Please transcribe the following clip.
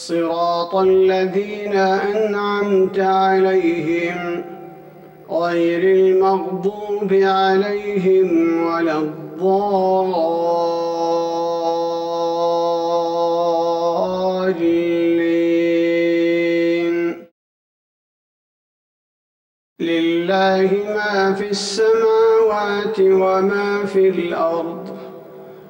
صراط الذين أنعمت عليهم غير المغضوب عليهم ولا الضالين. لله ما في السماوات وما في الأرض